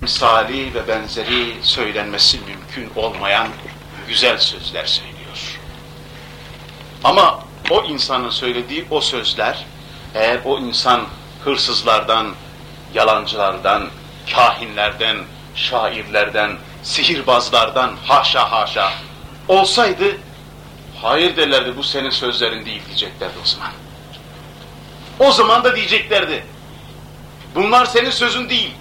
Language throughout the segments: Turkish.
misali ve benzeri söylenmesi mümkün olmayan güzel sözler söylüyor. Ama o insanın söylediği o sözler, eğer o insan hırsızlardan, yalancılardan, kahinlerden, şairlerden, sihirbazlardan haşa haşa olsaydı, hayır derlerdi bu senin sözlerin değil diyeceklerdi o zaman. O zaman da diyeceklerdi, bunlar senin sözün değil.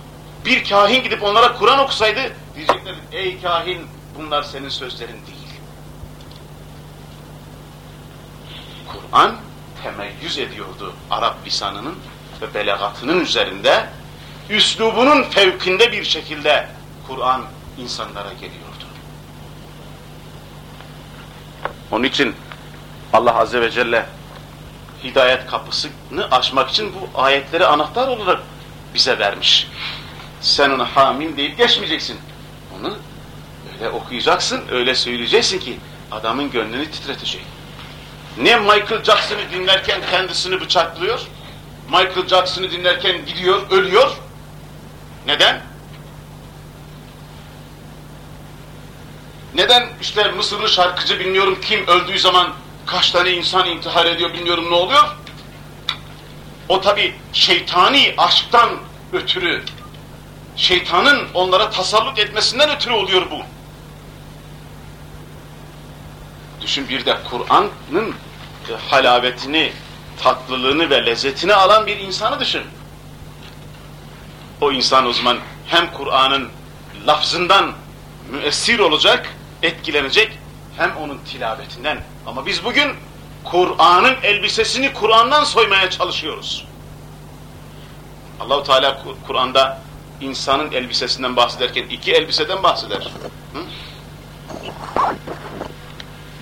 Bir kahin gidip onlara Kur'an okusaydı, diyeceklerdi, ey kahin bunlar senin sözlerin değil. Kur'an temeyyüz ediyordu Arap lisanının ve belagatının üzerinde, üslubunun fevkinde bir şekilde Kur'an insanlara geliyordu. Onun için Allah Azze ve Celle hidayet kapısını açmak için bu ayetleri anahtar olarak bize vermiş. Sen ona hamim deyip geçmeyeceksin. Onu öyle okuyacaksın, öyle söyleyeceksin ki adamın gönlünü titretecek. Ne Michael Jackson'ı dinlerken kendisini bıçaklıyor, Michael Jackson'ı dinlerken gidiyor, ölüyor. Neden? Neden işte Mısırlı şarkıcı bilmiyorum kim öldüğü zaman kaç tane insan intihar ediyor bilmiyorum ne oluyor? O tabi şeytani aşktan ötürü, şeytanın onlara tasallut etmesinden ötürü oluyor bu. Düşün bir de Kur'an'ın halavetini, tatlılığını ve lezzetini alan bir insanı düşün. O insan o zaman hem Kur'an'ın lafzından müessir olacak, etkilenecek, hem onun tilavetinden. Ama biz bugün Kur'an'ın elbisesini Kur'an'dan soymaya çalışıyoruz. Allahu Teala Kur'an'da insanın elbisesinden bahsederken iki elbiseden bahseder. Hı?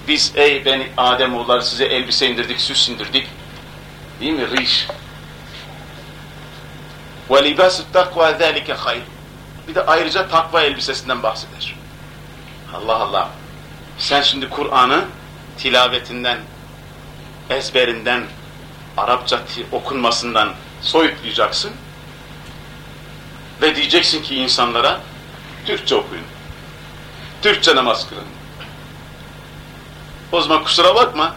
Biz ey beni Ademoğulları size elbise indirdik, süs indirdik. Değil mi? Riş. Libâsü takvâ zâlike hayr. Bir de ayrıca takva elbisesinden bahseder. Allah Allah. Sen şimdi Kur'an'ı tilavetinden, ezberinden, Arapça okunmasından soyutlayacaksın ve diyeceksin ki insanlara Türkçe okuyun. Türkçe namaz kılın. O zaman kusura bakma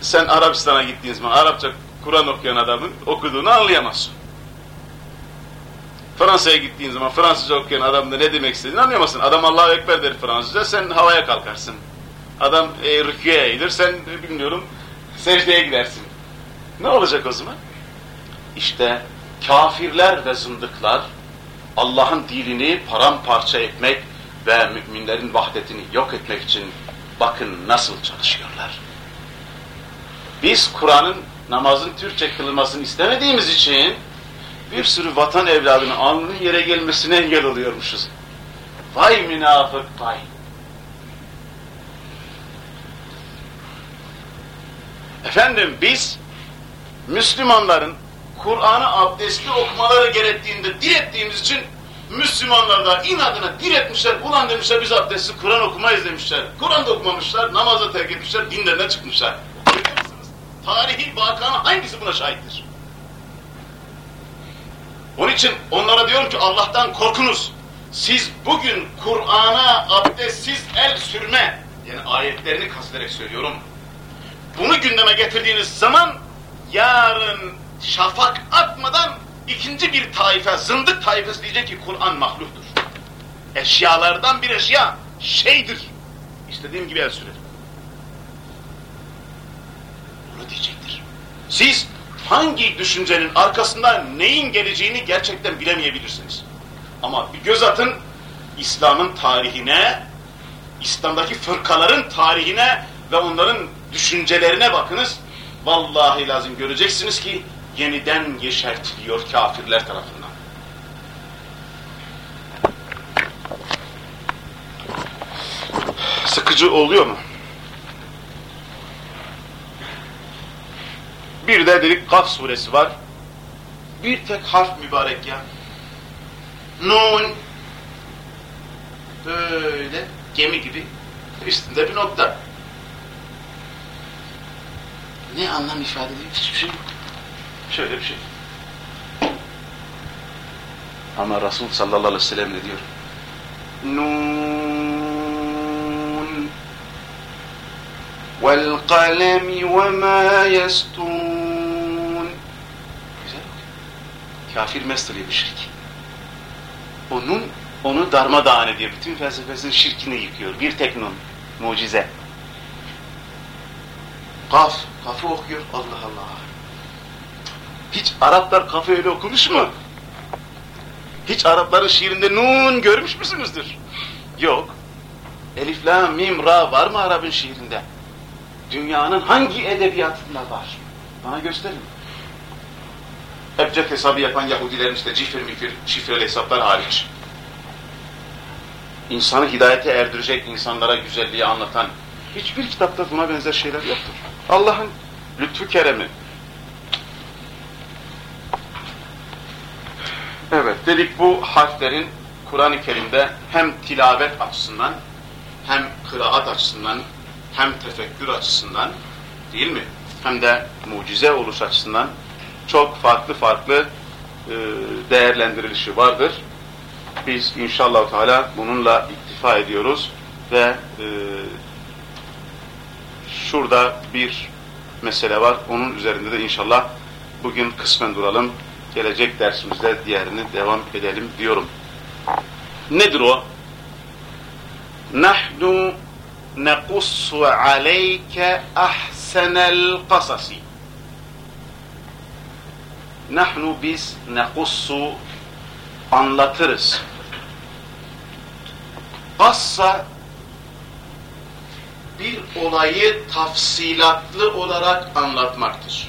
sen Arabistan'a gittiğin zaman Arapça Kur'an okuyan adamın okuduğunu anlayamazsın. Fransa'ya gittiğin zaman Fransızca okuyan adam da ne demek istediğini anlayamazsın. Adam Allahu Ekber der Fransızca, sen havaya kalkarsın. Adam e, rüküye eğilir, sen e, bilmiyorum secdeye gidersin. Ne olacak o zaman? İşte kafirler ve zındıklar Allah'ın dilini paramparça etmek ve müminlerin vahdetini yok etmek için bakın nasıl çalışıyorlar. Biz Kur'an'ın namazın Türkçe kılınmasını istemediğimiz için bir sürü vatan evladının alnının yere gelmesine engel oluyormuşuz. Vay münafık vay. Efendim biz Müslümanların Kur'an'ı abdestli okumaları gerektiğinde direttiğimiz için Müslümanlar da inadına diretmişler, ulan demişler biz abdestli Kur'an okumayız demişler. Kur'an da okumamışlar, namazı terk etmişler, dinlerine çıkmışlar. Tarihi vakanın hangisi buna şahittir? Onun için onlara diyorum ki Allah'tan korkunuz. Siz bugün Kur'an'a abdestsiz el sürme, yani ayetlerini kastederek söylüyorum. Bunu gündeme getirdiğiniz zaman yarın şafak atmadan ikinci bir taife, zındık taifesi diyecek ki Kur'an mahluktur. Eşyalardan bir eşya şeydir. İstediğim gibi el sürerim. Bunu diyecektir. Siz hangi düşüncenin arkasında neyin geleceğini gerçekten bilemeyebilirsiniz. Ama bir göz atın İslam'ın tarihine, İslam'daki fırkaların tarihine ve onların düşüncelerine bakınız. Vallahi lazım göreceksiniz ki yeniden yeşertiliyor kafirler tarafından. Sıkıcı oluyor mu? Bir de dedik Kaf suresi var. Bir tek harf mübarek ya. Nun. Böyle gemi gibi üstünde bir nokta. Ne anlam ifade ediyor? Hiçbir şey yok. Şöyle bir şey. Ama Resul sallallahu aleyhi ve sellem ne diyor? Nun vel kalemi ve ma yestun. Güzel. Kafir mesleği bir şirk. Onun onu darmadağın ediyor. Bütün felsefesinin şirkini yıkıyor. Bir tek nun. Mucize. Kaf. Kafı okuyor. Allah Allah. Hiç Araplar kafı öyle okumuş mu? Hiç Arapların şiirinde nun görmüş müsünüzdür? Yok. Elif, la, mim, ra var mı Arap'ın şiirinde? Dünyanın hangi edebiyatında var? Bana gösterin. Ebced hesabı yapan Yahudilerin işte cifir mifir, şifreli hesaplar hariç. İnsanı hidayete erdirecek, insanlara güzelliği anlatan hiçbir kitapta buna benzer şeyler yoktur. Allah'ın lütfu keremi. Dedik bu harflerin Kur'an-ı Kerim'de hem tilavet açısından, hem kıraat açısından, hem tefekkür açısından değil mi? Hem de mucize oluş açısından çok farklı farklı e, değerlendirilişi vardır. Biz inşallah Teala bununla iktifa ediyoruz ve e, şurada bir mesele var. Onun üzerinde de inşallah bugün kısmen duralım. Gelecek dersimizde diğerini devam edelim diyorum. Nedir o? Nahnu nekussu aleyke ahsenel kasasi. Nahnu biz nekussu anlatırız. Kassa bir olayı tafsilatlı olarak anlatmaktır.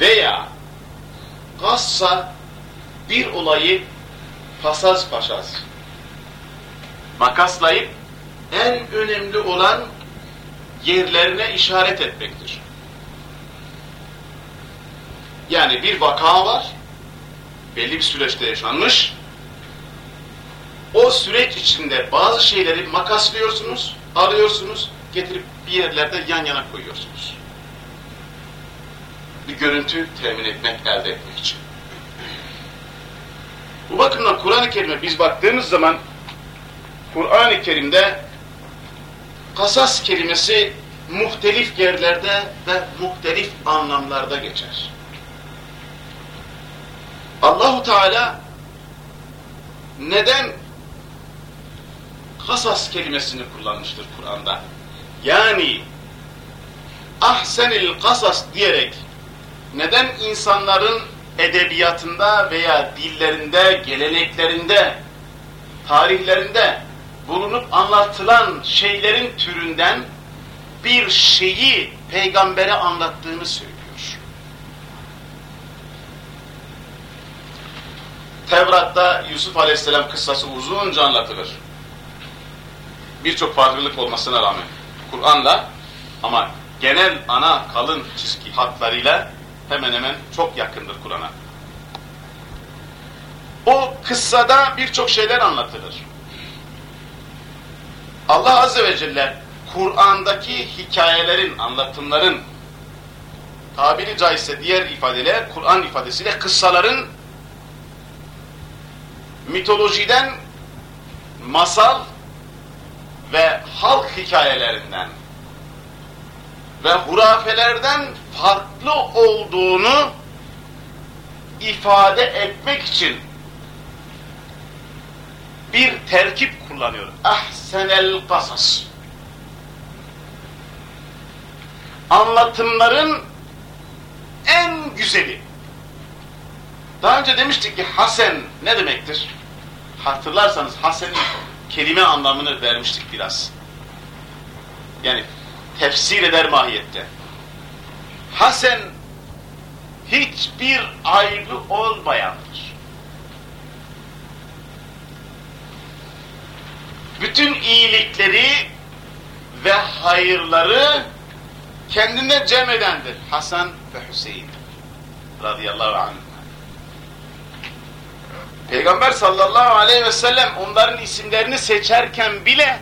Veya kassa bir olayı pasaz paşaz makaslayıp en önemli olan yerlerine işaret etmektir. Yani bir vaka var, belli bir süreçte yaşanmış, o süreç içinde bazı şeyleri makaslıyorsunuz, arıyorsunuz, getirip bir yerlerde yan yana koyuyorsunuz. Bir görüntü temin etmek, elde etmek için. Bu bakımdan Kur'an-ı Kerim'e biz baktığımız zaman Kur'an-ı Kerim'de kasas kelimesi muhtelif yerlerde ve muhtelif anlamlarda geçer. Allahu Teala neden kasas kelimesini kullanmıştır Kur'an'da? Yani ahsenil kasas diyerek neden insanların edebiyatında veya dillerinde, geleneklerinde, tarihlerinde bulunup anlatılan şeylerin türünden bir şeyi peygambere anlattığını söylüyor. Tevrat'ta Yusuf Aleyhisselam kıssası uzunca anlatılır. Birçok farklılık olmasına rağmen Kur'an'la ama genel ana kalın çizgi hatlarıyla hemen hemen çok yakındır Kur'an'a. O kıssada birçok şeyler anlatılır. Allah Azze ve Celle Kur'an'daki hikayelerin, anlatımların tabiri caizse diğer ifadeler, Kur'an ifadesiyle kıssaların mitolojiden masal ve halk hikayelerinden ve hurafelerden farklı olduğunu ifade etmek için bir terkip kullanıyor. Ahsenel kasas. Anlatımların en güzeli. Daha önce demiştik ki hasen ne demektir? Hatırlarsanız hasenin kelime anlamını vermiştik biraz. Yani tefsir eder mahiyette. Hasen hiçbir aybı olmayandır. Bütün iyilikleri ve hayırları kendine cem edendir. Hasan ve Hüseyin radıyallahu anh. Peygamber sallallahu aleyhi ve sellem onların isimlerini seçerken bile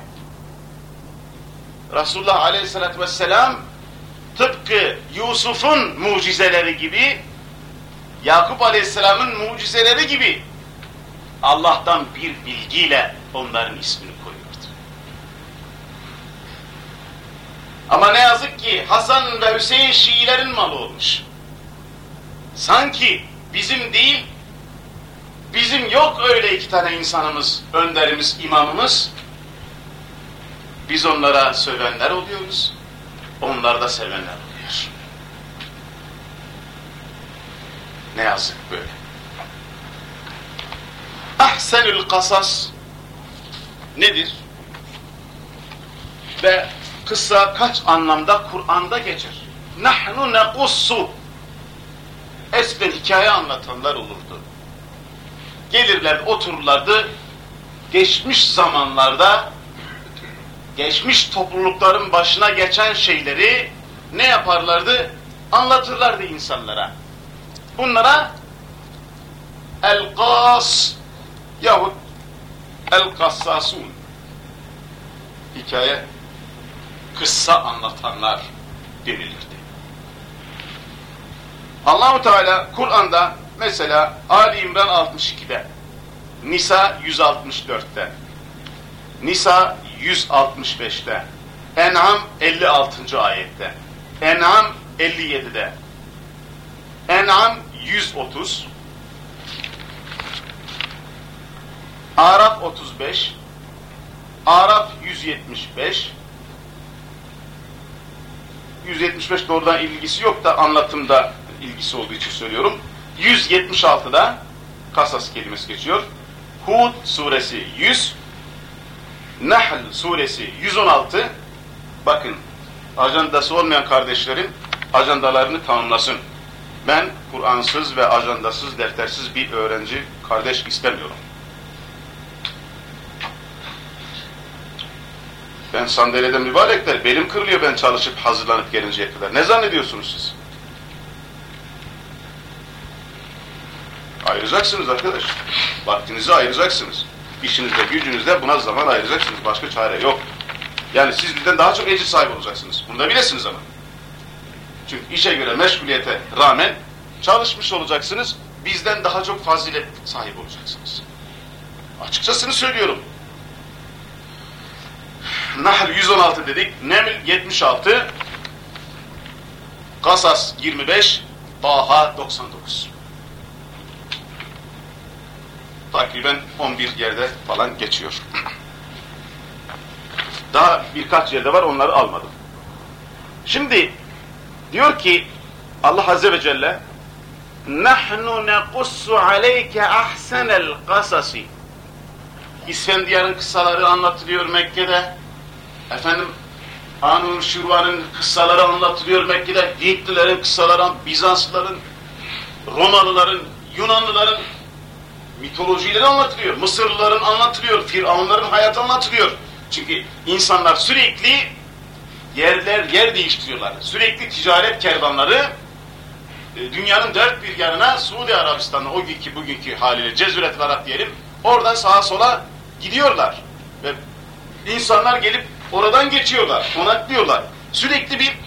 Resulullah aleyhissalatü vesselam tıpkı Yusuf'un mucizeleri gibi Yakup Aleyhisselam'ın mucizeleri gibi Allah'tan bir bilgiyle onların ismini koyuyordu. Ama ne yazık ki Hasan ve Hüseyin Şiilerin malı olmuş. Sanki bizim değil, bizim yok öyle iki tane insanımız, önderimiz, imamımız. Biz onlara sövenler oluyoruz, onlar da sevenler oluyor. Ne yazık böyle. Ahsenül kasas nedir? Ve kısa kaç anlamda Kur'an'da geçer? Nahnu nekussu Eskiden hikaye anlatanlar olurdu. Gelirler, otururlardı. Geçmiş zamanlarda geçmiş toplulukların başına geçen şeyleri ne yaparlardı? Anlatırlardı insanlara. Bunlara el-kas yahut el-kassasun hikaye kıssa anlatanlar denilirdi. Allahu Teala Kur'an'da mesela Ali İmran 62'de, Nisa 164'te, Nisa 165'te, En'am 56. ayette, En'am 57'de, En'am 130, Araf 35, Araf 175, 175 doğrudan ilgisi yok da anlatımda ilgisi olduğu için söylüyorum. 176'da Kasas kelimesi geçiyor. Hud suresi 100, Nahl suresi 116. Bakın ajandası olmayan kardeşlerim ajandalarını tamamlasın. Ben Kur'ansız ve ajandasız, deftersiz bir öğrenci kardeş istemiyorum. Ben sandalyede mübarekler, belim kırılıyor ben çalışıp hazırlanıp gelinceye kadar. Ne zannediyorsunuz siz? Ayıracaksınız arkadaş. Vaktinizi ayıracaksınız. İşinizde, gücünüzde buna zaman ayıracaksınız. Başka çare yok. Yani siz bizden daha çok ecir sahibi olacaksınız. Bunu da bilesiniz ama. Çünkü işe göre meşguliyete rağmen çalışmış olacaksınız. Bizden daha çok fazilet sahibi olacaksınız. Açıkçasını söylüyorum. Nahl 116 dedik. Neml 76. Kasas 25. Baha 99 takriben 11 yerde falan geçiyor. Daha birkaç yerde var onları almadım. Şimdi diyor ki Allah Azze ve Celle nahnu nequssu aleyke ahsenel kasasi İsfendiyar'ın kıssaları anlatılıyor Mekke'de. Efendim Anun Şirvan'ın kıssaları anlatılıyor Mekke'de. Hintlilerin kıssaları, Bizanslıların, Romalıların, Yunanlıların mitolojileri anlatılıyor. Mısırlıların anlatılıyor. Firavunların hayatı anlatılıyor. Çünkü insanlar sürekli yerler yer değiştiriyorlar. Sürekli ticaret kervanları e, dünyanın dört bir yanına Suudi Arabistan'da o günkü bugünkü haliyle Cezüret Arap diyelim oradan sağa sola gidiyorlar. Ve insanlar gelip oradan geçiyorlar, konaklıyorlar. Sürekli bir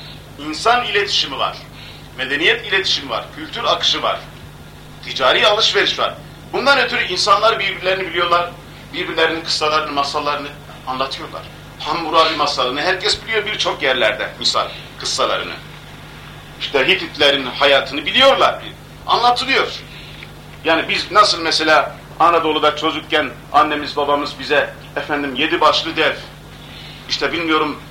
insan iletişimi var. Medeniyet iletişimi var, kültür akışı var. Ticari alışveriş var. Bundan ötürü insanlar birbirlerini biliyorlar, birbirlerinin kıssalarını, masallarını anlatıyorlar. Hammurabi masalını herkes biliyor birçok yerlerde misal kıssalarını. İşte Hititlerin hayatını biliyorlar. Anlatılıyor. Yani biz nasıl mesela Anadolu'da çocukken annemiz babamız bize efendim yedi başlı dev, işte bilmiyorum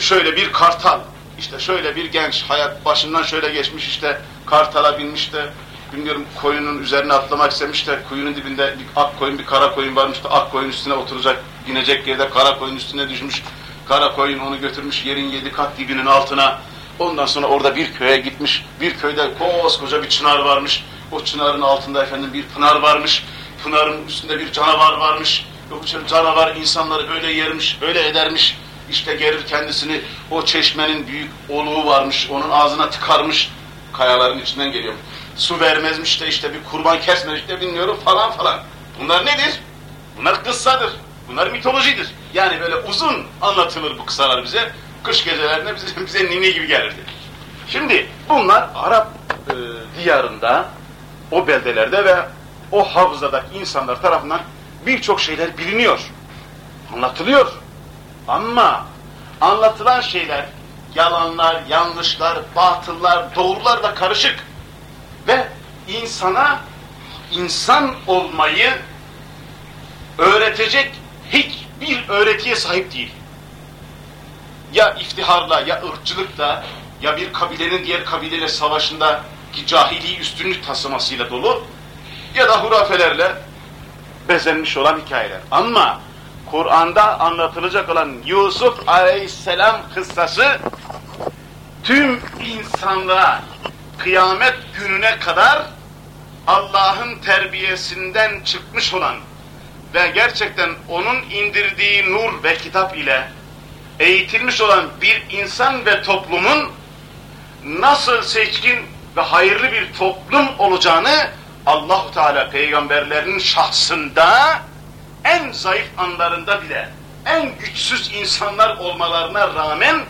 şöyle bir kartal, işte şöyle bir genç hayat başından şöyle geçmiş işte kartala binmiş de bilmiyorum koyunun üzerine atlamak istemiş de kuyunun dibinde bir ak koyun bir kara koyun varmış da ak koyun üstüne oturacak binecek yerde kara koyun üstüne düşmüş. Kara koyun onu götürmüş yerin yedi kat dibinin altına. Ondan sonra orada bir köye gitmiş. Bir köyde koskoca bir çınar varmış. O çınarın altında efendim bir pınar varmış. Pınarın üstünde bir canavar varmış. O canavar insanları öyle yermiş öyle edermiş. İşte gelir kendisini o çeşmenin büyük oluğu varmış onun ağzına tıkarmış. Kayaların içinden geliyor su vermezmiş de işte bir kurban kesmemiş de bilmiyorum falan falan. Bunlar nedir? Bunlar kıssadır. Bunlar mitolojidir. Yani böyle uzun anlatılır bu kıssalar bize. Kış gecelerinde bize, bize nini gibi gelirdi. Şimdi bunlar Arap e, diyarında o beldelerde ve o havzadaki insanlar tarafından birçok şeyler biliniyor. Anlatılıyor. Ama anlatılan şeyler yalanlar, yanlışlar, batıllar, doğrularla karışık insana insan olmayı öğretecek hiçbir öğretiye sahip değil. Ya iftiharla, ya ırkçılıkla, ya bir kabilenin diğer kabileyle savaşında ki cahili üstünlük taslamasıyla dolu ya da hurafelerle bezenmiş olan hikayeler. Ama Kur'an'da anlatılacak olan Yusuf Aleyhisselam kıssası tüm insanlığa kıyamet gününe kadar Allah'ın terbiyesinden çıkmış olan ve gerçekten onun indirdiği nur ve kitap ile eğitilmiş olan bir insan ve toplumun nasıl seçkin ve hayırlı bir toplum olacağını Allahu Teala peygamberlerin şahsında en zayıf anlarında bile en güçsüz insanlar olmalarına rağmen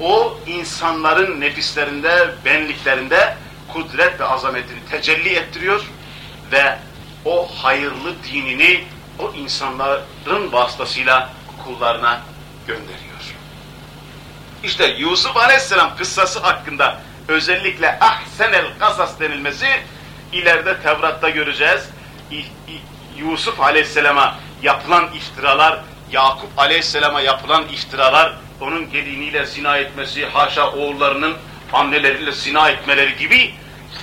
o insanların nefislerinde, benliklerinde kudret ve azametini tecelli ettiriyor ve o hayırlı dinini o insanların vasıtasıyla kullarına gönderiyor. İşte Yusuf Aleyhisselam kıssası hakkında özellikle ahsenel kasas denilmesi ileride Tevrat'ta göreceğiz. Yusuf Aleyhisselam'a yapılan iftiralar, Yakup Aleyhisselam'a yapılan iftiralar, onun geliniyle zina etmesi, haşa oğullarının anneleriyle zina etmeleri gibi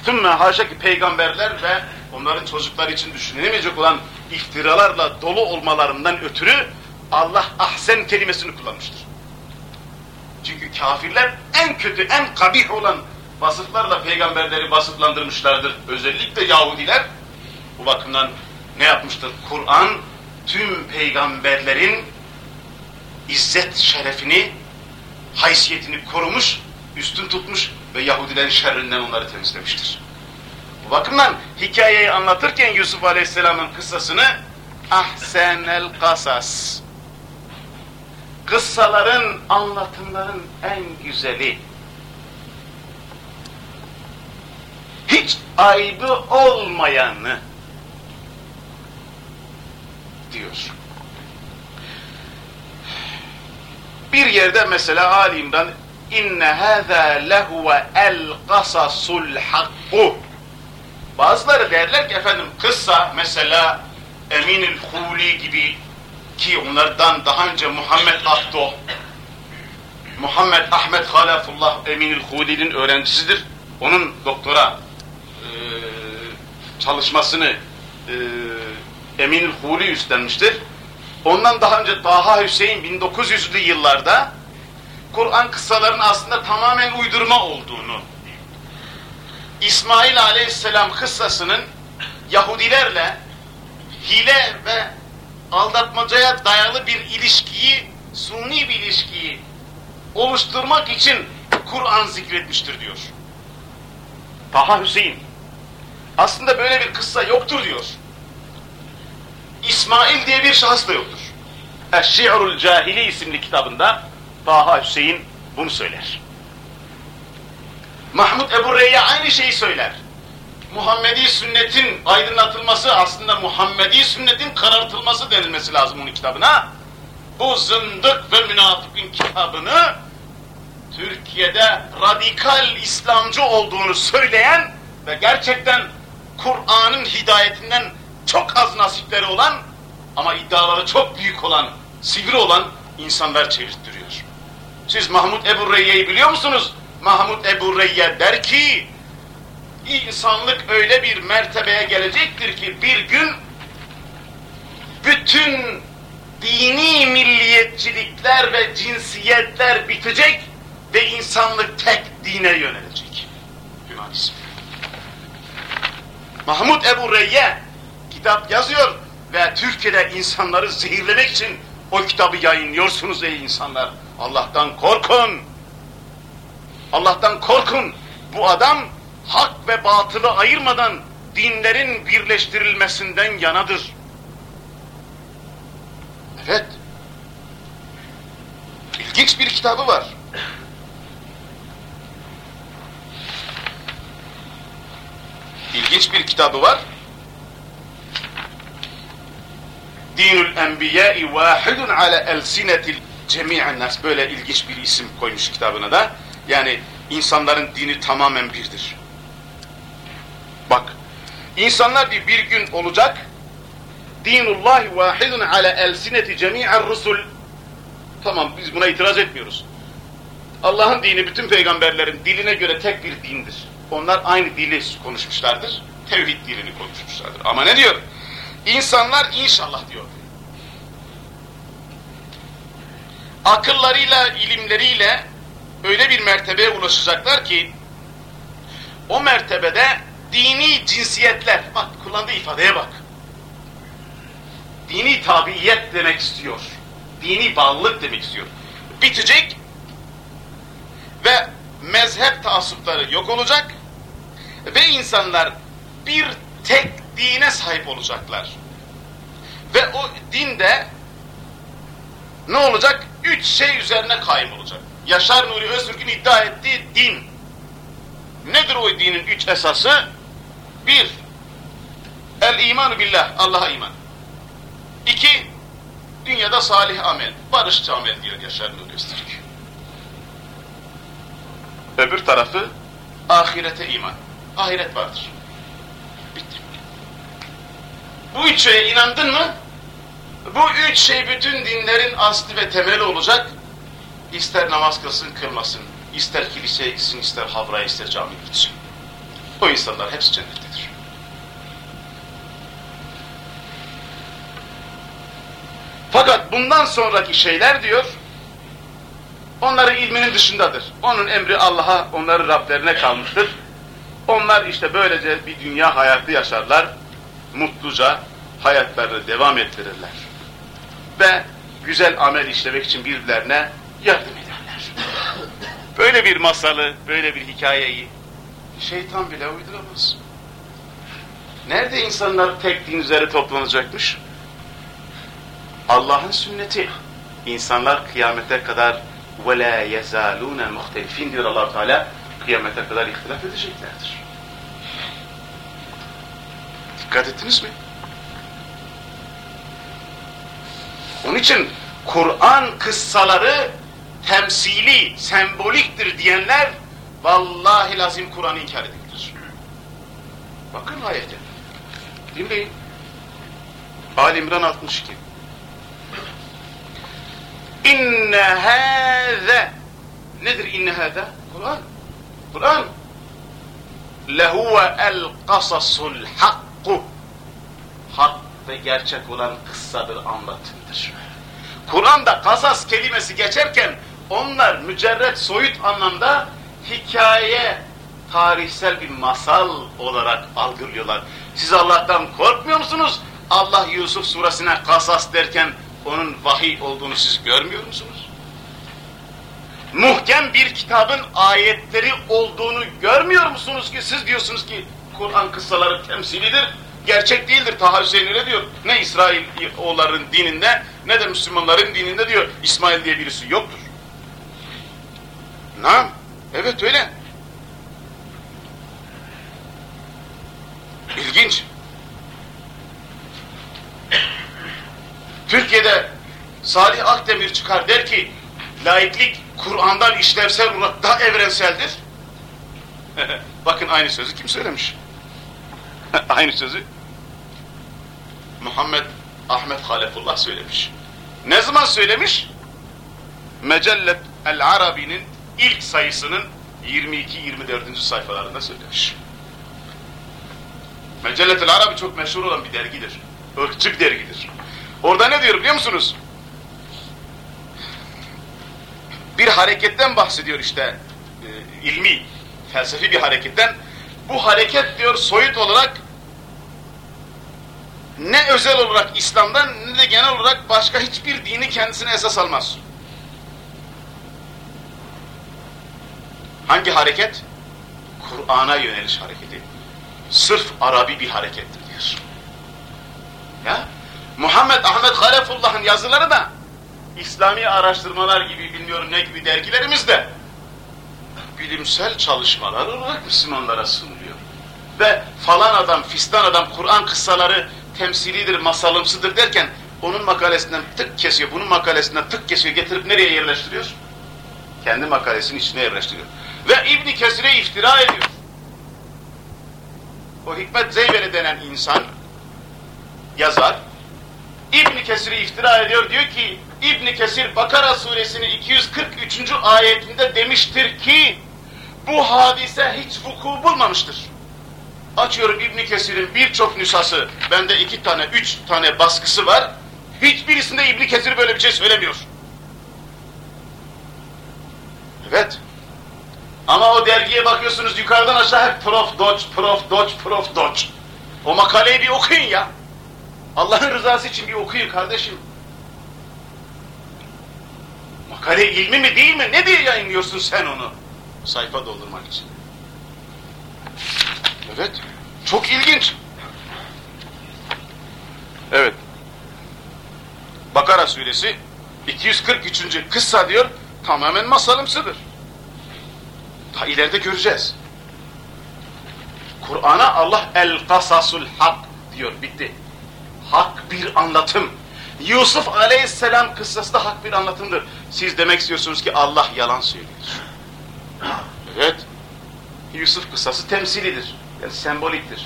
tüm haşa ki peygamberler ve onların çocukları için düşünülemeyecek olan iftiralarla dolu olmalarından ötürü Allah ahsen kelimesini kullanmıştır. Çünkü kafirler en kötü, en kabih olan vasıflarla peygamberleri vasıflandırmışlardır. Özellikle Yahudiler bu bakımdan ne yapmıştır? Kur'an tüm peygamberlerin izzet şerefini, haysiyetini korumuş, üstün tutmuş ve Yahudilerin şerrinden onları temizlemiştir. Bu bakımdan hikayeyi anlatırken Yusuf Aleyhisselam'ın kıssasını ahsenel kasas kıssaların, anlatımların en güzeli hiç aybı olmayanı diyor. Bir yerde mesela Ali İmran inne hâzâ lehuve el kasasul hakku bazıları derler ki efendim kıssa mesela Eminül Huli gibi ki onlardan daha önce Muhammed Abdo Muhammed Ahmet Halafullah Eminül Huli'nin öğrencisidir. Onun doktora e, çalışmasını e, Eminül Huli üstlenmiştir. Ondan daha önce Taha Hüseyin 1900'lü yıllarda Kur'an kıssalarının aslında tamamen uydurma olduğunu İsmail Aleyhisselam kıssasının Yahudilerle hile ve aldatmacaya dayalı bir ilişkiyi, suni bir ilişkiyi oluşturmak için Kur'an zikretmiştir diyor. Taha Hüseyin. Aslında böyle bir kıssa yoktur diyor. İsmail diye bir şahıs da yoktur. Eşşi'rul Cahili isimli kitabında Taha Hüseyin bunu söyler. Mahmud Ebu Reyya aynı şeyi söyler. Muhammedi sünnetin aydınlatılması aslında Muhammedi sünnetin karartılması denilmesi lazım onun kitabına. Bu zındık ve münafıkın kitabını Türkiye'de radikal İslamcı olduğunu söyleyen ve gerçekten Kur'an'ın hidayetinden çok az nasipleri olan ama iddiaları çok büyük olan, sivri olan insanlar çevirttiriyor. Siz Mahmud Ebu Reyye'yi biliyor musunuz? Mahmud Ebu Reyye der ki insanlık öyle bir mertebeye gelecektir ki bir gün bütün dini milliyetçilikler ve cinsiyetler bitecek ve insanlık tek dine yönelecek. Hümanizm. Mahmud Ebu Reyye kitap yazıyor ve Türkiye'de insanları zehirlemek için o kitabı yayınlıyorsunuz ey insanlar. Allah'tan korkun. Allah'tan korkun. Bu adam hak ve batılı ayırmadan dinlerin birleştirilmesinden yanadır. Evet. İlginç bir kitabı var. İlginç bir kitabı var. Dinul Enbiya'i vahidun ala elsinetil cemi'en nas. Böyle ilginç bir isim koymuş kitabına da. Yani insanların dini tamamen birdir. Bak, insanlar bir, bir gün olacak, dinullahi vahidun ala elsineti cemi'en rusul. Tamam, biz buna itiraz etmiyoruz. Allah'ın dini bütün peygamberlerin diline göre tek bir dindir. Onlar aynı dili konuşmuşlardır. Tevhid dilini konuşmuşlardır. Ama ne diyor? İnsanlar inşallah diyor. Akıllarıyla, ilimleriyle öyle bir mertebeye ulaşacaklar ki o mertebede dini cinsiyetler, bak kullandığı ifadeye bak. Dini tabiyet demek istiyor. Dini bağlılık demek istiyor. Bitecek ve mezhep taassupları yok olacak ve insanlar bir tek dine sahip olacaklar. Ve o dinde ne olacak? Üç şey üzerine kaim olacak. Yaşar Nuri Öztürk'ün iddia ettiği din. Nedir o dinin üç esası? Bir, el imanu billah, Allah'a iman. İki, dünyada salih amel, barışçı amel diyor Yaşar Nuri Öztürk. Öbür tarafı ahirete iman. Ahiret vardır. Bitti. Bu üç şeye inandın mı? Bu üç şey bütün dinlerin aslı ve temeli olacak. İster namaz kılsın kılmasın, ister kiliseye gitsin, ister havraya, ister camiye gitsin. O insanlar hepsi cennettedir. Fakat bundan sonraki şeyler diyor, onların ilminin dışındadır. Onun emri Allah'a, onların Rablerine kalmıştır. Onlar işte böylece bir dünya hayatı yaşarlar, mutluca hayatlarını devam ettirirler Ve güzel amel işlemek için birbirlerine yardım ederler. Böyle bir masalı, böyle bir hikayeyi şeytan bile uyduramaz. Nerede insanlar tek din üzere toplanacakmış? Allah'ın sünneti. İnsanlar kıyamete kadar وَلَا يَزَالُونَ muhtelifin diyor allah Teala. Kıyamete kadar ihtilaf edeceklerdir. Dikkat ettiniz mi? Onun için Kur'an kıssaları temsili, semboliktir diyenler vallahi lazım Kur'an'ı inkar edildir. Bakın ayete. Dinleyin. Ali İmran 62. İnne hâze nedir inne hâze? Kur'an. Kur'an. Lehuve el kasasul hakku. Hak ve gerçek olan kıssadır, anlatımdır. Kur'an'da kasas kelimesi geçerken onlar mücerret soyut anlamda hikaye, tarihsel bir masal olarak algılıyorlar. Siz Allah'tan korkmuyor musunuz? Allah Yusuf suresine kasas derken onun vahiy olduğunu siz görmüyor musunuz? Muhkem bir kitabın ayetleri olduğunu görmüyor musunuz ki siz diyorsunuz ki Kur'an kıssaları temsilidir, gerçek değildir. Taha Hüseyin öyle diyor. Ne İsrail oğulların dininde ne de Müslümanların dininde diyor İsmail diye birisi yoktur. Nam, evet öyle. İlginç. Türkiye'de Salih Akdemir çıkar der ki laiklik Kur'an'dan işlevsel olarak daha evrenseldir. Bakın aynı sözü kim söylemiş? aynı sözü Muhammed Ahmet Halefullah söylemiş. Ne zaman söylemiş? Mecellet El Arabi'nin ilk sayısının 22-24. sayfalarında söylemiş. Mecellet El Arabi çok meşhur olan bir dergidir. Irkçı bir dergidir. Orada ne diyor biliyor musunuz? Bir hareketten bahsediyor işte e, ilmi, felsefi bir hareketten. Bu hareket diyor soyut olarak ne özel olarak İslam'dan ne de genel olarak başka hiçbir dini kendisine esas almaz. Hangi hareket? Kur'an'a yöneliş hareketi. Sırf Arabi bir harekettir diyor. Ya Muhammed Ahmet Halefullah'ın yazıları da İslami araştırmalar gibi bilmiyorum ne gibi dergilerimizde bilimsel çalışmalar olarak Müslümanlara sunuluyor. ve falan adam, fistan adam Kur'an kıssaları temsilidir, masalımsıdır derken onun makalesinden tık kesiyor, bunun makalesinden tık kesiyor, getirip nereye yerleştiriyor? Kendi makalesinin içine yerleştiriyor. Ve İbn Kesir'e iftira ediyor. O Hikmet Zeybeli denen insan, yazar, İbn Kesir'i iftira ediyor, diyor ki İbn Kesir Bakara suresinin 243. ayetinde demiştir ki bu hadise hiç vuku bulmamıştır. Açıyorum İbn Kesir'in birçok nüshası, bende iki tane, üç tane baskısı var. Hiçbirisinde İbn Kesir böyle bir şey söylemiyor. Evet. Ama o dergiye bakıyorsunuz yukarıdan aşağı hep Prof Dodge, Prof Dodge, Prof Dodge. O makaleyi bir okuyun ya. Allah'ın rızası için bir okuyun kardeşim. Makale ilmi mi değil mi? Ne diye yayınlıyorsun sen onu? Sayfa doldurmak için. Evet. Çok ilginç. Evet. Bakara suresi 243. kıssa diyor tamamen masalımsıdır. Ta ileride göreceğiz. Kur'an'a Allah el kasasul hak diyor bitti. Hak bir anlatım. Yusuf aleyhisselam kıssası da hak bir anlatımdır. Siz demek istiyorsunuz ki Allah yalan söylüyor. Evet. Yusuf kıssası temsilidir. Yani semboliktir.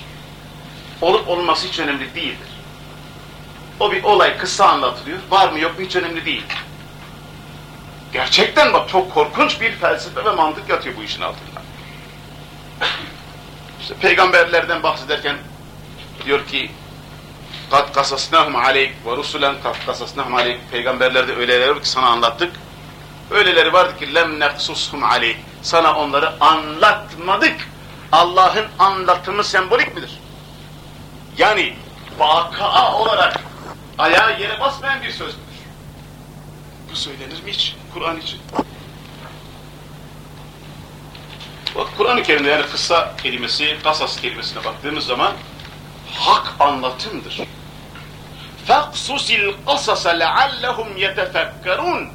Olup olması hiç önemli değildir. O bir olay kısa anlatılıyor. Var mı yok mu hiç önemli değil. Gerçekten bak çok korkunç bir felsefe ve mantık yatıyor bu işin altında. İşte peygamberlerden bahsederken diyor ki kat kasasnahum aleyk ve rusulen kat kasasnahum peygamberlerde öyleleri var ki sana anlattık. Öyleleri vardı ki lem neksushum aleyk sana onları anlatmadık. Allah'ın anlatımı sembolik midir? Yani vaka olarak ayağa yere basmayan bir söz müdür? Bu söylenir mi hiç Kur'an için? Bak Kur'an-ı Kerim'de yani kısa kelimesi, kasas kelimesine baktığımız zaman hak anlatımdır. فَقْسُسِ الْقَصَصَ لَعَلَّهُمْ يَتَفَكَّرُونَ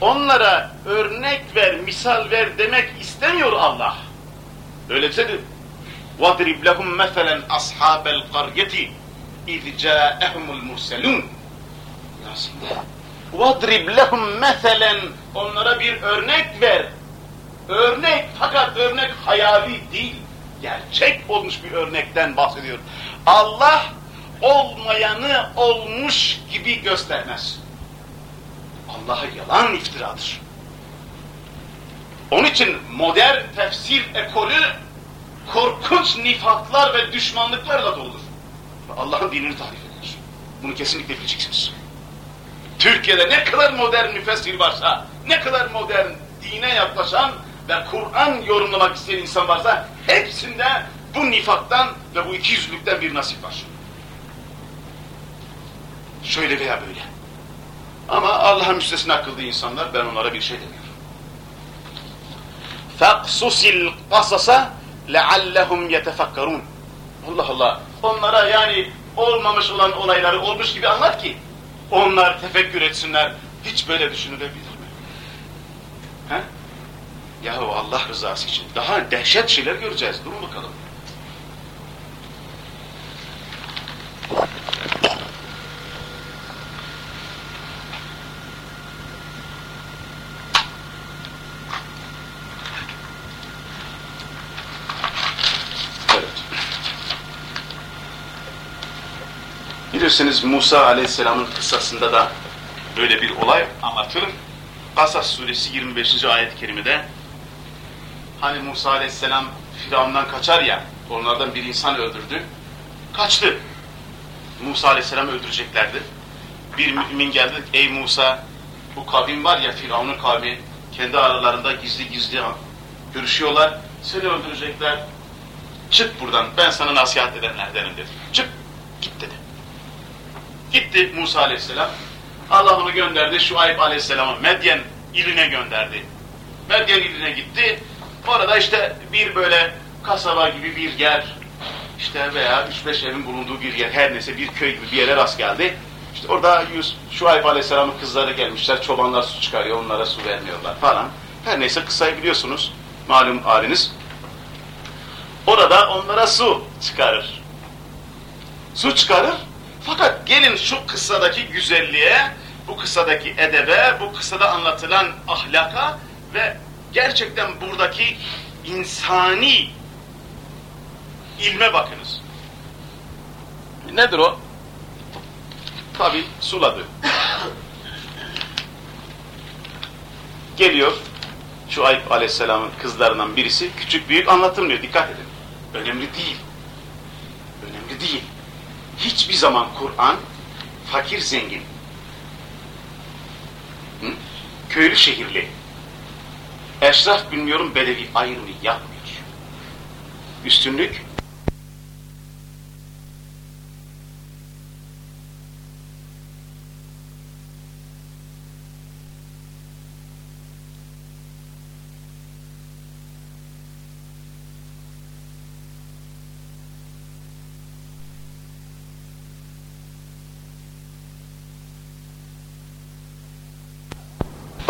Onlara örnek ver, misal ver demek istemiyor Allah. Öyle deseydi وَضْرِبْ لَهُمْ مَثَلًا أَصْحَابَ الْقَرْيَةِ اِذْ جَاءَهُمُ الْمُرْسَلُونَ Yasin'de وَضْرِبْ لَهُمْ مَثَلًا Onlara bir örnek ver. Örnek fakat örnek hayali değil. Gerçek olmuş bir örnekten bahsediyor. Allah olmayanı olmuş gibi göstermez. Allah'a yalan iftiradır. Onun için modern tefsir ekolü korkunç nifaklar ve düşmanlıklarla doludur. Allah'ın dinini tarif ediyor. Bunu kesinlikle bileceksiniz. Türkiye'de ne kadar modern müfessir varsa, ne kadar modern dine yaklaşan ve Kur'an yorumlamak isteyen insan varsa hepsinde bu nifaktan ve bu iki yüzlülükten bir nasip var. Şöyle veya böyle. Ama Allah'a müstesna kıldığı insanlar ben onlara bir şey demiyorum. فَقْسُسِ الْقَصَصَ لَعَلَّهُمْ يَتَفَكَّرُونَ Allah Allah. Onlara yani olmamış olan olayları olmuş gibi anlat ki onlar tefekkür etsinler. Hiç böyle düşünülebilir mi? He? Yahu Allah rızası için daha dehşet şeyler göreceğiz. Durun bakalım. Bilirsiniz Musa Aleyhisselam'ın kıssasında da böyle bir olay anlatılır. Kasas suresi 25. ayet-i kerimede hani Musa Aleyhisselam Firavun'dan kaçar ya onlardan bir insan öldürdü. Kaçtı. Musa Aleyhisselam'ı öldüreceklerdi. Bir mümin geldi. Ey Musa bu kavim var ya Firavun'un kavmi kendi aralarında gizli gizli görüşüyorlar. Seni öldürecekler. Çık buradan ben sana nasihat edenlerdenim dedi. Gitti Musa aleyhisselam. Allah onu gönderdi Şuayb aleyhisselamı Medyen iline gönderdi. Medyen iline gitti. Orada işte bir böyle kasaba gibi bir yer işte veya üç beş evin bulunduğu bir yer her neyse bir köy gibi bir yere rast geldi. İşte orada Şuayb aleyhisselamın kızları gelmişler. Çobanlar su çıkarıyor onlara su vermiyorlar falan. Her neyse kısayı biliyorsunuz. Malum haliniz. Orada onlara su çıkarır. Su çıkarır. Fakat gelin şu kıssadaki güzelliğe, bu kıssadaki edebe, bu kıssada anlatılan ahlaka ve gerçekten buradaki insani ilme bakınız. Nedir o? Tabi suladı. Geliyor, şu Ayıp Aleyhisselam'ın kızlarından birisi, küçük büyük anlatılmıyor, dikkat edin. Önemli değil. Önemli değil. Hiçbir zaman Kur'an fakir zengin, hı? köylü şehirli, eşraf bilmiyorum bedevi ayrımı yapmıyor. Üstünlük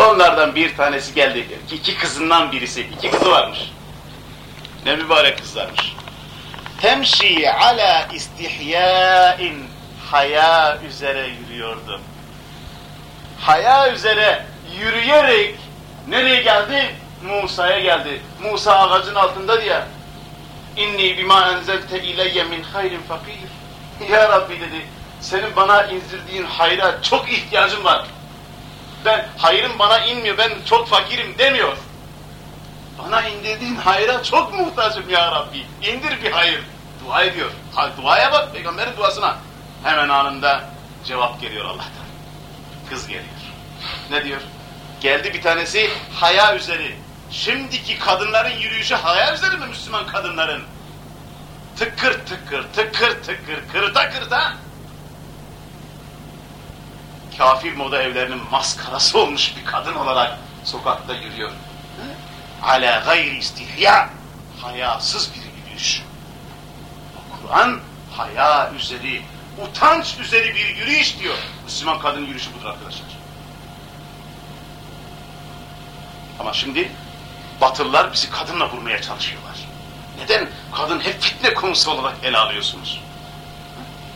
Onlardan bir tanesi geldi. İki kızından birisi. iki kızı varmış. Ne mübarek kızlarmış. Temşi ala istihyain haya üzere yürüyordu. Haya üzere yürüyerek nereye geldi? Musa'ya geldi. Musa ağacın altında diye. İnni bima enzelte ileyye min hayrin fakir. Ya Rabbi dedi. Senin bana indirdiğin hayra çok ihtiyacım var ben hayırım bana inmiyor, ben çok fakirim demiyor. Bana indirdiğin hayra çok muhtacım ya Rabbi. İndir bir hayır. Dua ediyor. Ha, duaya bak, peygamberin duasına. Hemen anında cevap geliyor Allah'tan. Kız geliyor. Ne diyor? Geldi bir tanesi haya üzeri. Şimdiki kadınların yürüyüşü haya üzeri mi Müslüman kadınların? Tıkır tıkır, tıkır tıkır, kırta kırta kafir moda evlerinin maskarası olmuş bir kadın olarak sokakta yürüyor. Ala gayri istihya, hayasız bir yürüyüş. Kur'an haya üzeri, utanç üzeri bir yürüyüş diyor. Müslüman kadın yürüyüşü budur arkadaşlar. Ama şimdi Batılılar bizi kadınla vurmaya çalışıyorlar. Neden? Kadın hep fitne konusu olarak ele alıyorsunuz.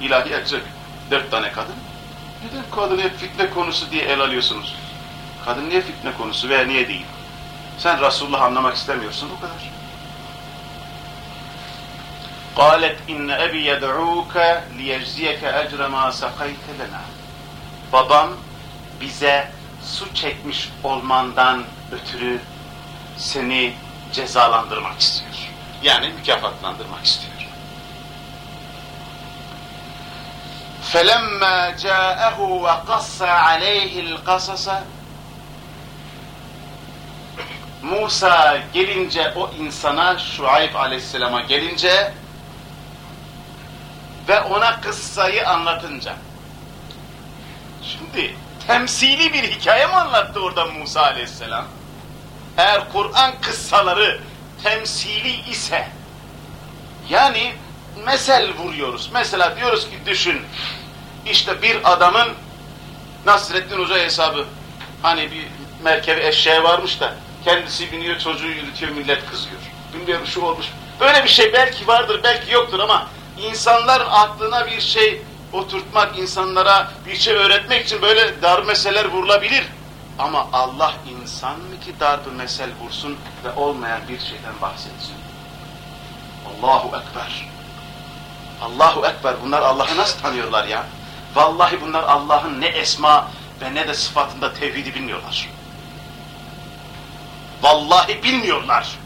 İlahi edecek dört tane kadın, neden kadını hep fitne konusu diye el alıyorsunuz? Kadın niye fitne konusu veya niye değil? Sen Resulullah anlamak istemiyorsun o kadar. قالت إن أبي يدعوك ليجزيك أجر ما سقيت لنا. Babam bize su çekmiş olmandan ötürü seni cezalandırmak istiyor. Yani mükafatlandırmak istiyor. فَلَمَّا جَاءَهُ وَقَصَّ عَلَيْهِ الْقَصَصَ Musa gelince o insana, Şuayb aleyhisselama gelince ve ona kıssayı anlatınca şimdi temsili bir hikaye mi anlattı orada Musa aleyhisselam? Eğer Kur'an kıssaları temsili ise yani mesel vuruyoruz. Mesela diyoruz ki düşün işte bir adamın Nasrettin Hoca hesabı hani bir merkebi eşeğe varmış da kendisi biniyor çocuğu yürütüyor millet kızıyor. Bilmiyorum şu olmuş. Böyle bir şey belki vardır belki yoktur ama insanlar aklına bir şey oturtmak, insanlara bir şey öğretmek için böyle dar meseleler vurulabilir. Ama Allah insan mı ki dar bir mesel vursun ve olmayan bir şeyden bahsetsin? Allahu Ekber. Allahu Ekber. Bunlar Allah'ı nasıl tanıyorlar ya? Vallahi bunlar Allah'ın ne esma ve ne de sıfatında tevhidi bilmiyorlar. Vallahi bilmiyorlar.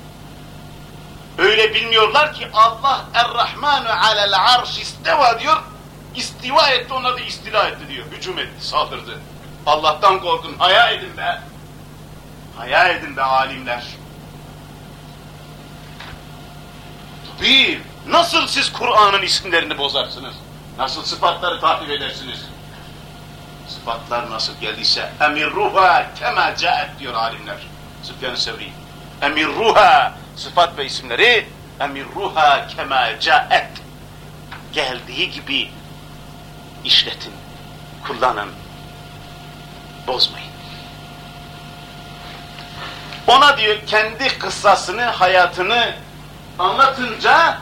Öyle bilmiyorlar ki Allah Er-Rahmanu alel arş isteva diyor. İstiva etti ona da istila etti diyor. Hücum etti, saldırdı. Allah'tan korkun, haya edin be. Haya edin be alimler. Tabii, nasıl siz Kur'an'ın isimlerini bozarsınız? Nasıl sıfatları takip edersiniz? Sıfatlar nasıl geldiyse emirruha kema caet diyor alimler. Süfyan-ı Sevri. Emirruha sıfat ve isimleri emirruha kema caet. Geldiği gibi işletin, kullanın, bozmayın. Ona diyor kendi kıssasını, hayatını anlatınca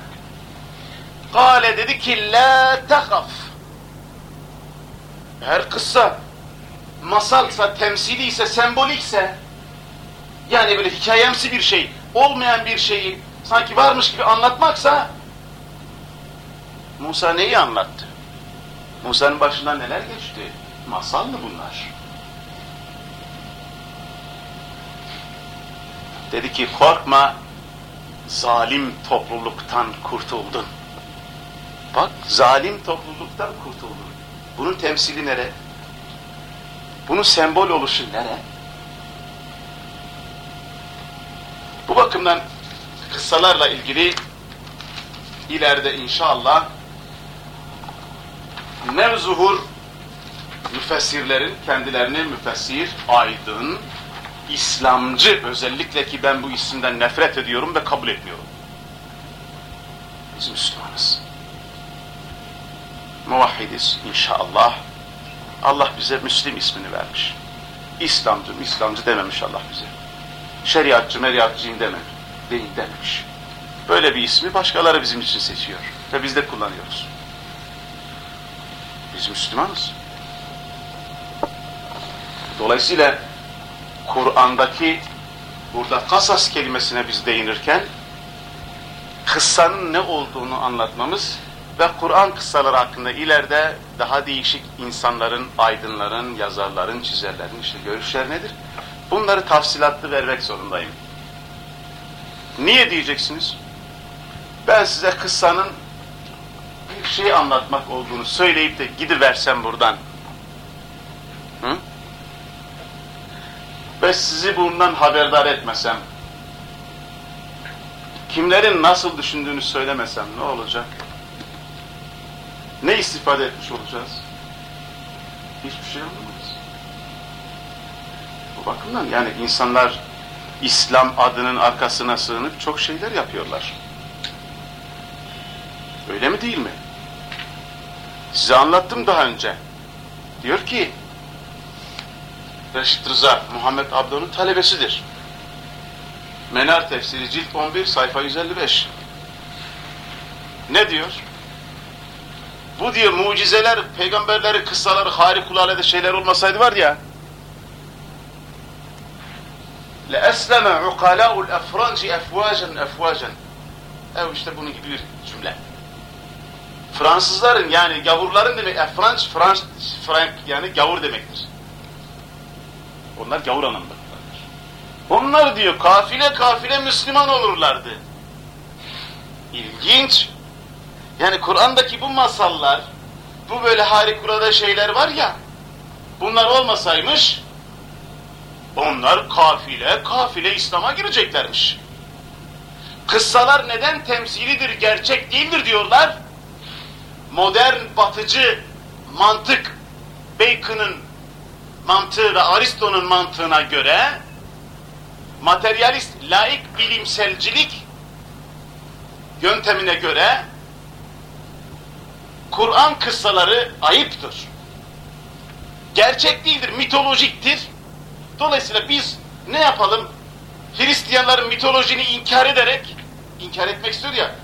Kale dedi ki la tehaf. Her kıssa masalsa, temsiliyse, sembolikse yani böyle hikayemsi bir şey, olmayan bir şeyi sanki varmış gibi anlatmaksa Musa neyi anlattı? Musa'nın başından neler geçti? Masal mı bunlar? Dedi ki korkma zalim topluluktan kurtuldun. Bak zalim topluluktan kurtuldun. Bunun temsili nere? Bunun sembol oluşu nere? Bu bakımdan kıssalarla ilgili ileride inşallah nevzuhur müfessirlerin kendilerini müfessir, aydın, İslamcı özellikle ki ben bu isimden nefret ediyorum ve kabul etmiyorum. Biz Müslümanız. Muvahhidiz inşallah. Allah bize Müslim ismini vermiş. İslamcı, İslamcı dememiş Allah bize. Şeriatçı, meriatçıyım dememiş. Değil dememiş. Böyle bir ismi başkaları bizim için seçiyor. Ve biz de kullanıyoruz. Biz Müslümanız. Dolayısıyla Kur'an'daki burada kasas kelimesine biz değinirken kıssanın ne olduğunu anlatmamız ve Kur'an kıssaları hakkında ileride daha değişik insanların, aydınların, yazarların, çizerlerin işte görüşler nedir? Bunları tafsilatlı vermek zorundayım. Niye diyeceksiniz? Ben size kıssanın bir şey anlatmak olduğunu söyleyip de gidiversem buradan. Hı? Ve sizi bundan haberdar etmesem, kimlerin nasıl düşündüğünü söylemesem ne olacak? Ne istifade etmiş olacağız? Hiçbir şey anlamayız. Bu bakımdan yani insanlar İslam adının arkasına sığınıp çok şeyler yapıyorlar. Öyle mi değil mi? Size anlattım daha önce. Diyor ki Reşit Rıza Muhammed Abdo'nun talebesidir. Menar tefsiri cilt 11 sayfa 155. Ne diyor? Bu diyor mucizeler, peygamberleri, kıssaları, harikulade şeyler olmasaydı var ya لَاَسْلَمَ عُقَلَاءُ الْاَفْرَانْجِ اَفْوَاجًا اَفْوَاجًا Ev işte bunun gibi bir cümle. Fransızların yani gavurların demek, Frans, Frans, Frank yani gavur demektir. Onlar gavur anlamındadır. Onlar diyor kafile kafile Müslüman olurlardı. İlginç. yani Kur'an'daki bu masallar, bu böyle harikulade şeyler var ya, bunlar olmasaymış, onlar kafile kafile İslam'a gireceklermiş. Kıssalar neden temsilidir, gerçek değildir diyorlar. Modern batıcı mantık, Bacon'ın mantığı ve Aristo'nun mantığına göre materyalist, laik bilimselcilik yöntemine göre Kur'an kıssaları ayıptır. Gerçek değildir, mitolojiktir. Dolayısıyla biz ne yapalım? Hristiyanların mitolojini inkar ederek, inkar etmek istiyor ya,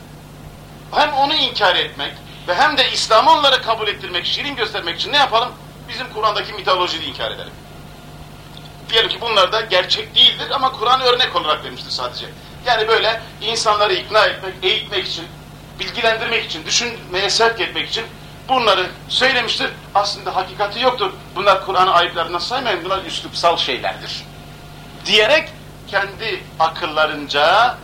hem onu inkar etmek ve hem de İslam'ı onlara kabul ettirmek, şirin göstermek için ne yapalım? Bizim Kur'an'daki mitolojiyi inkar edelim. Diyelim ki bunlar da gerçek değildir ama Kur'an örnek olarak vermiştir sadece. Yani böyle insanları ikna etmek, eğitmek için, bilgilendirmek için, düşünmeye sevk etmek için bunları söylemiştir. Aslında hakikati yoktur. Bunlar Kur'an'ı ayıplarından saymayın, bunlar üslupsal şeylerdir. Diyerek kendi akıllarınca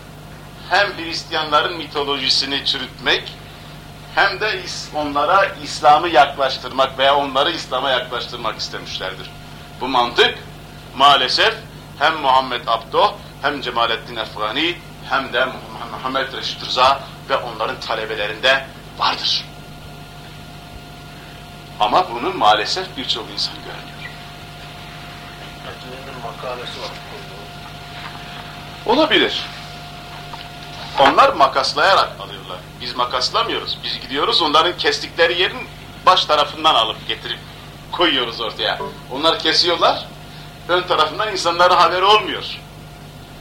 hem Hristiyanların mitolojisini çürütmek, hem de onlara İslam'ı yaklaştırmak veya onları İslam'a yaklaştırmak istemişlerdir. Bu mantık maalesef hem Muhammed Abdo hem Cemalettin Efgani hem de Muhammed Reşit Rıza ve onların talebelerinde vardır. Ama bunu maalesef birçok insan görmüyor. makalesi var. Olabilir. Onlar makaslayarak alıyorlar. Biz makaslamıyoruz. Biz gidiyoruz onların kestikleri yerin baş tarafından alıp getirip koyuyoruz ortaya. Onlar kesiyorlar. Ön tarafından insanların haberi olmuyor.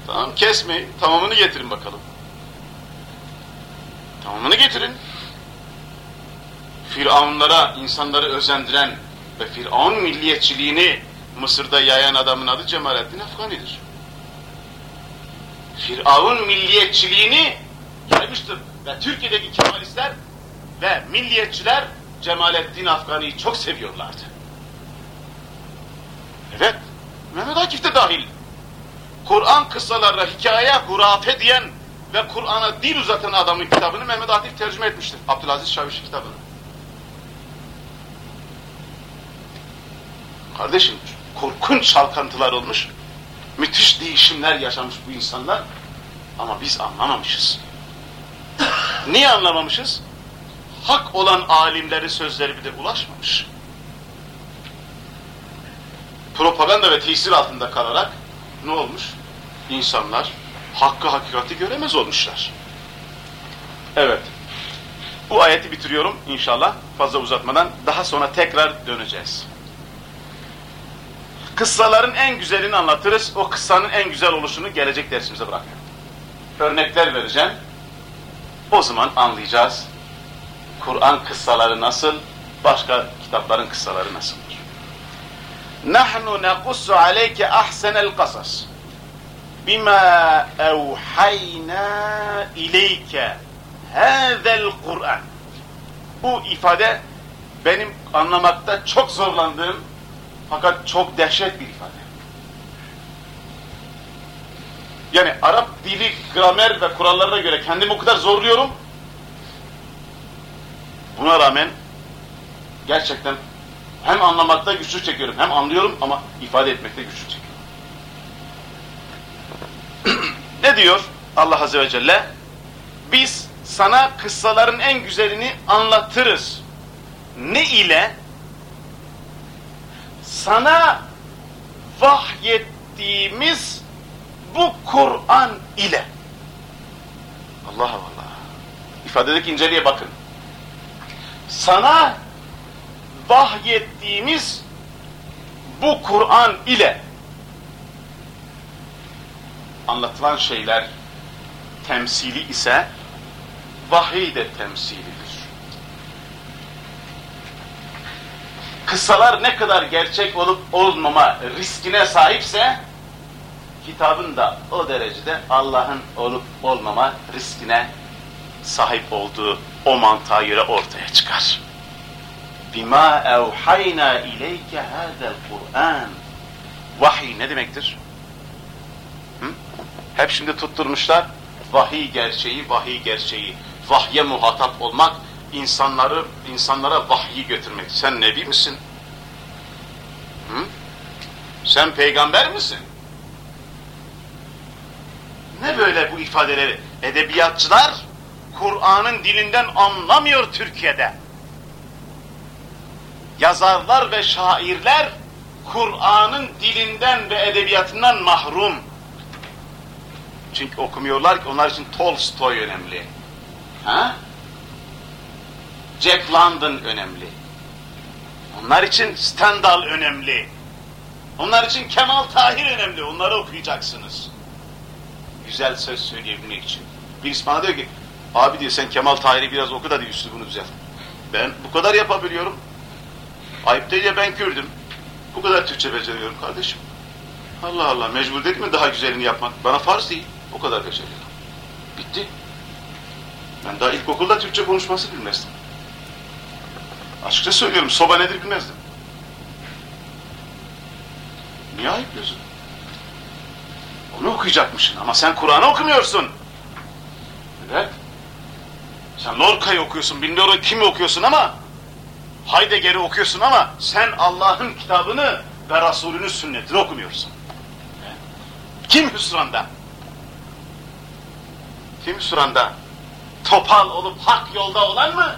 Tamam kesmeyin. Tamamını getirin bakalım. Tamamını getirin. Firavunlara insanları özendiren ve Firavun milliyetçiliğini Mısır'da yayan adamın adı Cemalettin Afgani'dir. Firavun milliyetçiliğini yaymıştır. Ve Türkiye'deki Kemalistler ve milliyetçiler Cemalettin Afgani'yi çok seviyorlardı. Evet, Mehmet Akif de dahil. Kur'an kıssalarına hikaye, hurafe diyen ve Kur'an'a dil uzatan adamın kitabını Mehmet Akif tercüme etmiştir. Abdülaziz Şavişi kitabını. Kardeşim, korkunç çalkantılar olmuş, müthiş değişimler yaşamış bu insanlar ama biz anlamamışız. Niye anlamamışız? Hak olan alimlerin sözleri bir de ulaşmamış. Propaganda ve tesir altında kalarak ne olmuş? İnsanlar hakkı hakikati göremez olmuşlar. Evet. Bu ayeti bitiriyorum inşallah fazla uzatmadan. Daha sonra tekrar döneceğiz. Kıssaların en güzelini anlatırız. O kıssanın en güzel oluşunu gelecek dersimize bırakıyorum. Örnekler vereceğim. O zaman anlayacağız. Kur'an kıssaları nasıl, başka kitapların kıssaları nasıldır. Nahnu nequssu aleyke ahsenel kasas bima evhayna ileyke hazel Kur'an. Bu ifade benim anlamakta çok zorlandığım fakat çok dehşet bir ifade. Yani Arap dili, gramer ve kurallarına göre kendimi o kadar zorluyorum. Buna rağmen gerçekten hem anlamakta güçlük çekiyorum hem anlıyorum ama ifade etmekte güçlük çekiyorum. ne diyor Allah Azze ve Celle? Biz sana kıssaların en güzelini anlatırız. Ne ile? Sana vahyettiğimiz bu Kur'an ile. Allah Allah. İfadedeki inceliğe bakın. Sana vahyettiğimiz bu Kur'an ile anlatılan şeyler temsili ise vahiy de temsilidir. Kıssalar ne kadar gerçek olup olmama riskine sahipse kitabın da o derecede Allah'ın olup olmama riskine sahip olduğu o mantığa göre ortaya çıkar. Bima evhayna ileyke hadel Kur'an. Vahiy ne demektir? Hı? Hep şimdi tutturmuşlar vahiy gerçeği, vahiy gerçeği. Vahye muhatap olmak, insanları insanlara vahyi götürmek. Sen nebi misin? Hı? Sen peygamber misin? Ne böyle bu ifadeleri? Edebiyatçılar Kur'an'ın dilinden anlamıyor Türkiye'de. Yazarlar ve şairler Kur'an'ın dilinden ve edebiyatından mahrum. Çünkü okumuyorlar ki onlar için Tolstoy önemli. Ha? Jack London önemli. Onlar için Stendhal önemli. Onlar için Kemal Tahir önemli. Onları okuyacaksınız. Güzel söz söyleyebilmek için. Birisi bana diyor ki, abi diyor sen Kemal Tahir'i biraz oku da diyor üslubunu düzelt. Ben bu kadar yapabiliyorum. Ayıp değil ya ben Kürdüm. Bu kadar Türkçe beceriyorum kardeşim. Allah Allah mecbur değil mi daha güzelini yapmak? Bana farz değil. O kadar beceriyorum. Bitti. Ben daha ilkokulda Türkçe konuşması bilmezdim. Açıkça söylüyorum soba nedir bilmezdim. Niye ayıplıyorsun? Onu okuyacakmışsın ama sen Kur'an'ı okumuyorsun. Evet. Sen Lorca'yı okuyorsun, bilmiyorum kimi okuyorsun ama Heidegger'i okuyorsun ama sen Allah'ın kitabını ve Resulünün sünnetini okumuyorsun. Kim hüsranda? Kim hüsranda? Topal olup hak yolda olan mı?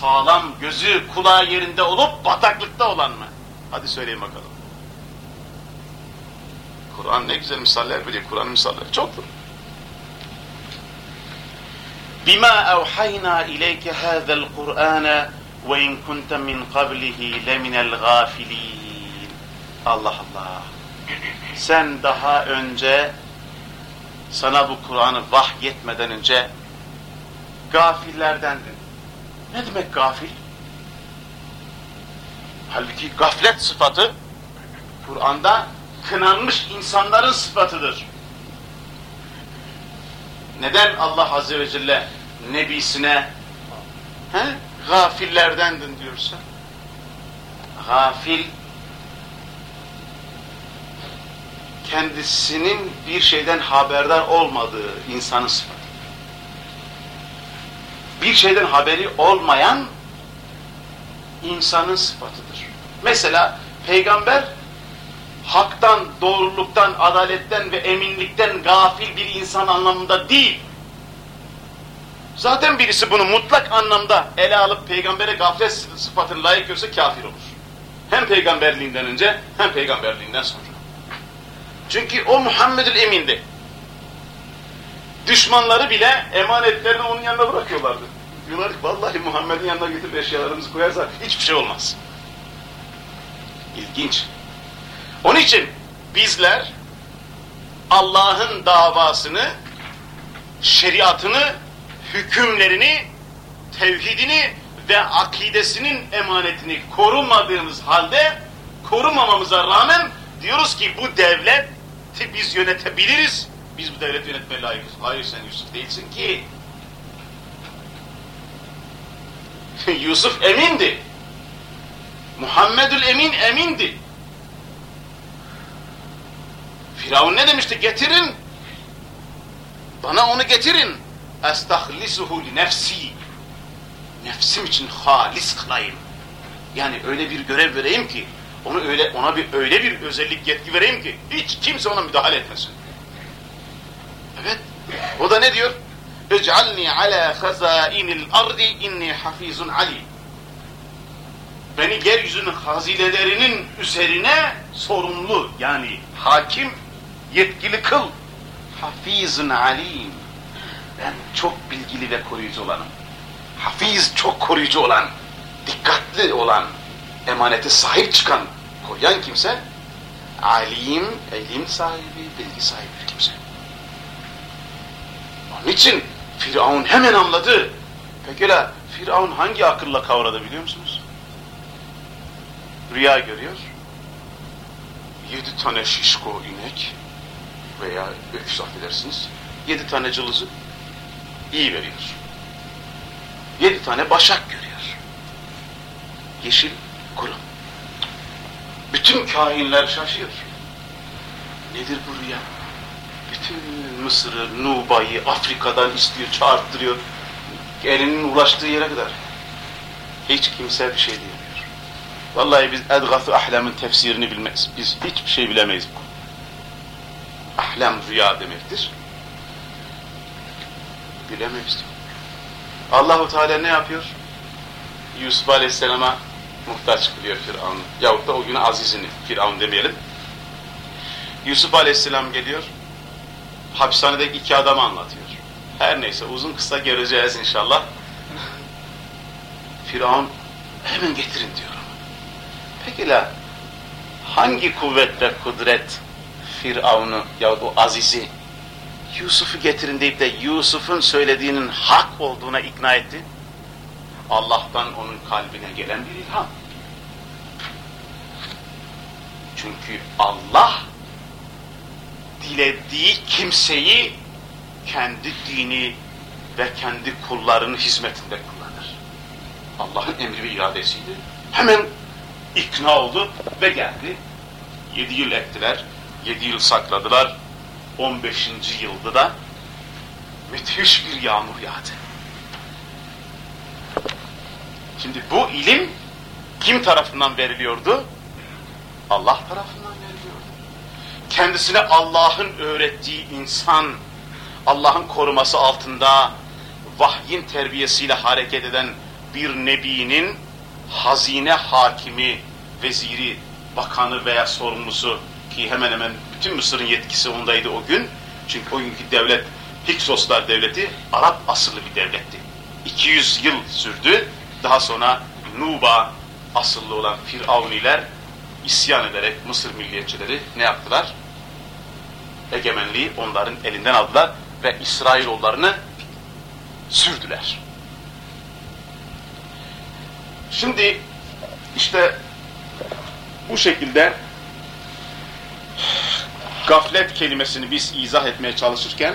Sağlam gözü kulağı yerinde olup bataklıkta olan mı? Hadi söyleyin bakalım. Kur'an ne güzel misaller biliyor. Kur'an misalleri çoktur. Bima evhayna ileyke hâzel Kur'âne ve in kunte min qablihi leminel gâfilîn. Allah Allah. Sen daha önce sana bu Kur'an'ı vahyetmeden önce gafillerdendin. Ne demek gafil? Halbuki gaflet sıfatı Kur'an'da kınanmış insanların sıfatıdır. Neden Allah Azze ve Celle nebisine he, gafillerdendin diyorsa? Gafil kendisinin bir şeyden haberdar olmadığı insanın sıfatı. Bir şeyden haberi olmayan insanın sıfatıdır. Mesela peygamber haktan, doğruluktan, adaletten ve eminlikten gafil bir insan anlamında değil. Zaten birisi bunu mutlak anlamda ele alıp peygambere gaflet sıfatını layık görse kafir olur. Hem peygamberliğinden önce hem peygamberliğinden sonra. Çünkü o Muhammedül Emin'di. Düşmanları bile emanetlerini onun yanına bırakıyorlardı. Diyorlar ki vallahi Muhammed'in yanına getirip eşyalarımızı koyarsa hiçbir şey olmaz. İlginç. Onun için bizler Allah'ın davasını, şeriatını, hükümlerini, tevhidini ve akidesinin emanetini korumadığımız halde korumamamıza rağmen diyoruz ki bu devleti biz yönetebiliriz. Biz bu devleti yönetmeye layıkız. Hayır sen Yusuf değilsin ki. Yusuf emindi. Muhammedül Emin emindi. Firavun ne demişti? Getirin. Bana onu getirin. Estahlisuhu li nefsi. Nefsim için halis kılayım. Yani öyle bir görev vereyim ki, onu öyle ona bir öyle bir özellik yetki vereyim ki hiç kimse ona müdahale etmesin. Evet. O da ne diyor? Ec'alni ala hazainil ardi inni hafizun ali. Beni yeryüzünün hazinelerinin üzerine sorumlu yani hakim yetkili kıl. Hafizun alim. Ben çok bilgili ve koruyucu olanım. Hafiz çok koruyucu olan, dikkatli olan, emanete sahip çıkan, koruyan kimse, alim, ilim sahibi, bilgi sahibi kimse. Onun için Firavun hemen anladı. Pekala Firavun hangi akılla kavradı biliyor musunuz? Rüya görüyor. Yedi tane şişko inek veya öküz affedersiniz. Yedi tane cılızı iyi veriyor. Yedi tane başak görüyor. Yeşil kuru. Bütün kahinler şaşıyor. Nedir bu rüya? Bütün Mısır'ı, Nuba'yı Afrika'dan istiyor, çağırttırıyor. Elinin ulaştığı yere kadar. Hiç kimse bir şey diyemiyor. Vallahi biz Edgaf-ı Ahlam'ın tefsirini bilmeyiz. Biz hiçbir şey bilemeyiz. Ahlam rüya demektir. Bilemeyiz. Allahu Teala ne yapıyor? Yusuf Aleyhisselam'a muhtaç kılıyor Firavun. Yahut da o günü azizini, Firavun demeyelim. Yusuf Aleyhisselam geliyor, hapishanedeki iki adamı anlatıyor. Her neyse uzun kısa göreceğiz inşallah. Firavun hemen getirin diyor. Peki la hangi kuvvet ve kudret Firavun'u yahut o azizi Yusuf'u getirin deyip de Yusuf'un söylediğinin hak olduğuna ikna etti? Allah'tan onun kalbine gelen bir ilham. Çünkü Allah dilediği kimseyi kendi dini ve kendi kullarının hizmetinde kullanır. Allah'ın emri ve iradesiydi. Hemen ikna oldu ve geldi. Yedi yıl ettiler, yedi yıl sakladılar. On beşinci yılda da müthiş bir yağmur yağdı. Şimdi bu ilim kim tarafından veriliyordu? Allah tarafından veriliyordu. Kendisine Allah'ın öğrettiği insan, Allah'ın koruması altında vahyin terbiyesiyle hareket eden bir nebinin hazine hakimi, veziri, bakanı veya sorumlusu ki hemen hemen bütün Mısır'ın yetkisi ondaydı o gün. Çünkü o günkü devlet Hiksoslar devleti Arap asıllı bir devletti. 200 yıl sürdü. Daha sonra Nuba asıllı olan Firavuniler isyan ederek Mısır milliyetçileri ne yaptılar? Egemenliği onların elinden aldılar ve İsrailoğullarını sürdüler. Şimdi işte bu şekilde gaflet kelimesini biz izah etmeye çalışırken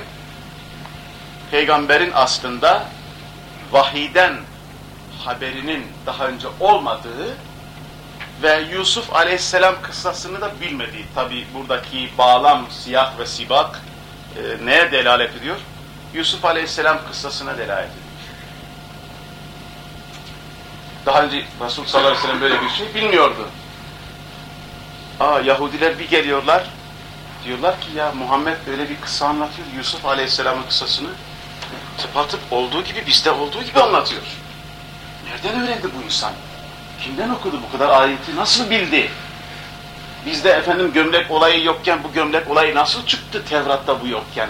peygamberin aslında vahiden haberinin daha önce olmadığı ve Yusuf aleyhisselam kıssasını da bilmediği. Tabi buradaki bağlam, siyah ve sibak e, neye delalet ediyor? Yusuf aleyhisselam kıssasına delalet ediyor. Daha önce Resul sallallahu aleyhi ve sellem böyle bir şey bilmiyordu. Aa Yahudiler bir geliyorlar, diyorlar ki ya Muhammed böyle bir kıssa anlatıyor, Yusuf aleyhisselamın kıssasını tıpatıp olduğu gibi bizde olduğu gibi anlatıyor. Nereden öğrendi bu insan? Kimden okudu bu kadar ayeti? Nasıl bildi? Bizde efendim gömlek olayı yokken bu gömlek olayı nasıl çıktı Tevrat'ta bu yokken?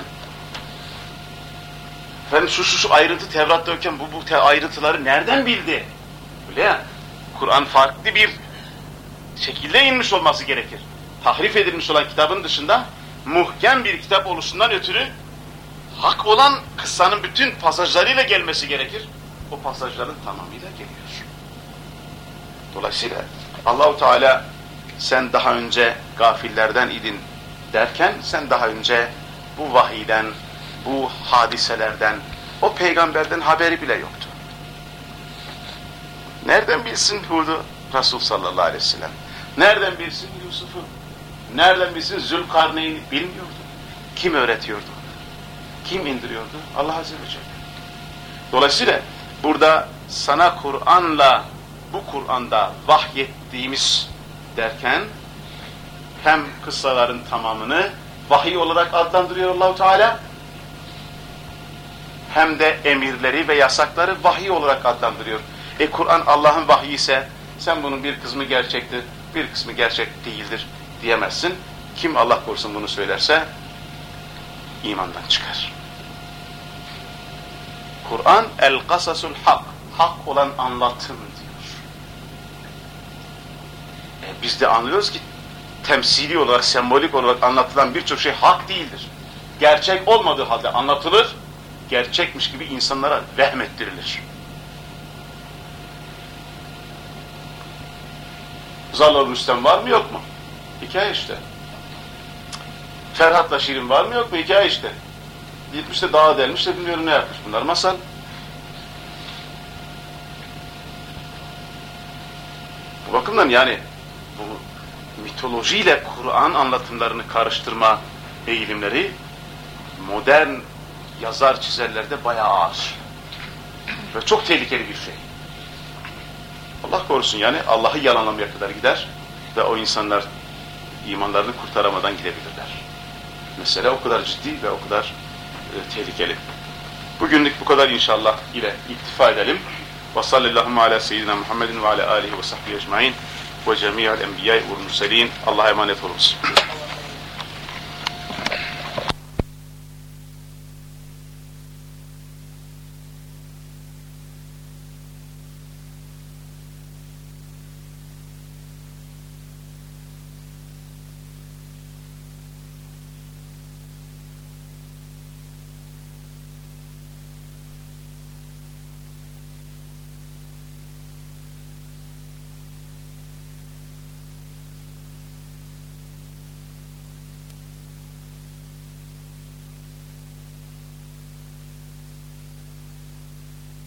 Efendim şu şu şu ayrıntı Tevrat'ta yokken bu bu te ayrıntıları nereden bildi? Öyle ya. Kur'an farklı bir şekilde inmiş olması gerekir. Tahrif edilmiş olan kitabın dışında muhkem bir kitap oluşundan ötürü hak olan kıssanın bütün pasajlarıyla gelmesi gerekir. O pasajların tamamıyla geliyor. Dolayısıyla Allahu Teala sen daha önce gafillerden idin derken sen daha önce bu vahiden, bu hadiselerden, o peygamberden haberi bile yoktu. Nereden bilsin Hud'u Resul sallallahu aleyhi ve sellem? Nereden bilsin Yusuf'u? Nereden bilsin Zülkarneyn'i bilmiyordu. Kim öğretiyordu? Kim indiriyordu? Allah Azze ve Celle. Dolayısıyla burada sana Kur'an'la bu Kur'an'da vahyettiğimiz derken hem kıssaların tamamını vahiy olarak adlandırıyor Allahu Teala hem de emirleri ve yasakları vahiy olarak adlandırıyor. E Kur'an Allah'ın vahyi ise sen bunun bir kısmı gerçektir, bir kısmı gerçek değildir diyemezsin. Kim Allah korusun bunu söylerse imandan çıkar. Kur'an el kasasul hak, hak olan anlatım diyor. E biz de anlıyoruz ki temsili olarak, sembolik olarak anlatılan birçok şey hak değildir. Gerçek olmadığı halde anlatılır, gerçekmiş gibi insanlara vehmettirilir. Zalal Rüstem var mı yok mu? Hikaye işte. Ferhat'la Şirin var mı yok mu? Hikaye işte. Gitmiş de dağa delmiş de bilmiyorum ne yapmış. Bunlar masal. Bu bakımdan yani bu mitolojiyle Kur'an anlatımlarını karıştırma eğilimleri modern yazar çizerlerde bayağı ağır. Ve çok tehlikeli bir şey. Allah korusun yani Allah'ı yalanlamaya kadar gider ve o insanlar imanlarını kurtaramadan gidebilirler. Mesele o kadar ciddi ve o kadar e, tehlikeli. Bugünlük bu kadar inşallah ile iktifa edelim. Ve sallallahu ala seyyidina Muhammedin ve ala alihi ve sahbihi ecmain ve cemi'al enbiya'i ve murselin. Allah'a emanet olunuz.